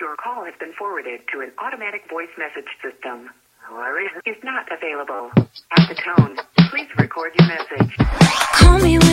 Your call has been forwarded to an automatic voice message system. Larry is not available. At the tone, please record your message. Call me.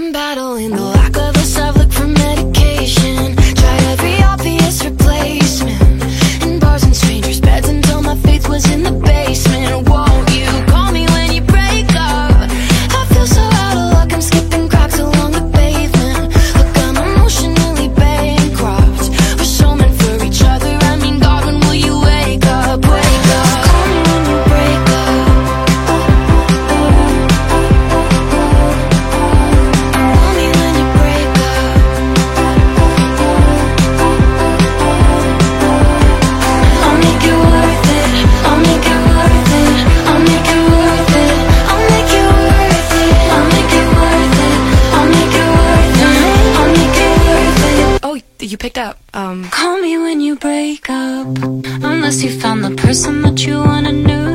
I'm battling the lack of you picked up. Um, Call me when you break up, unless you found the person that you wanna know.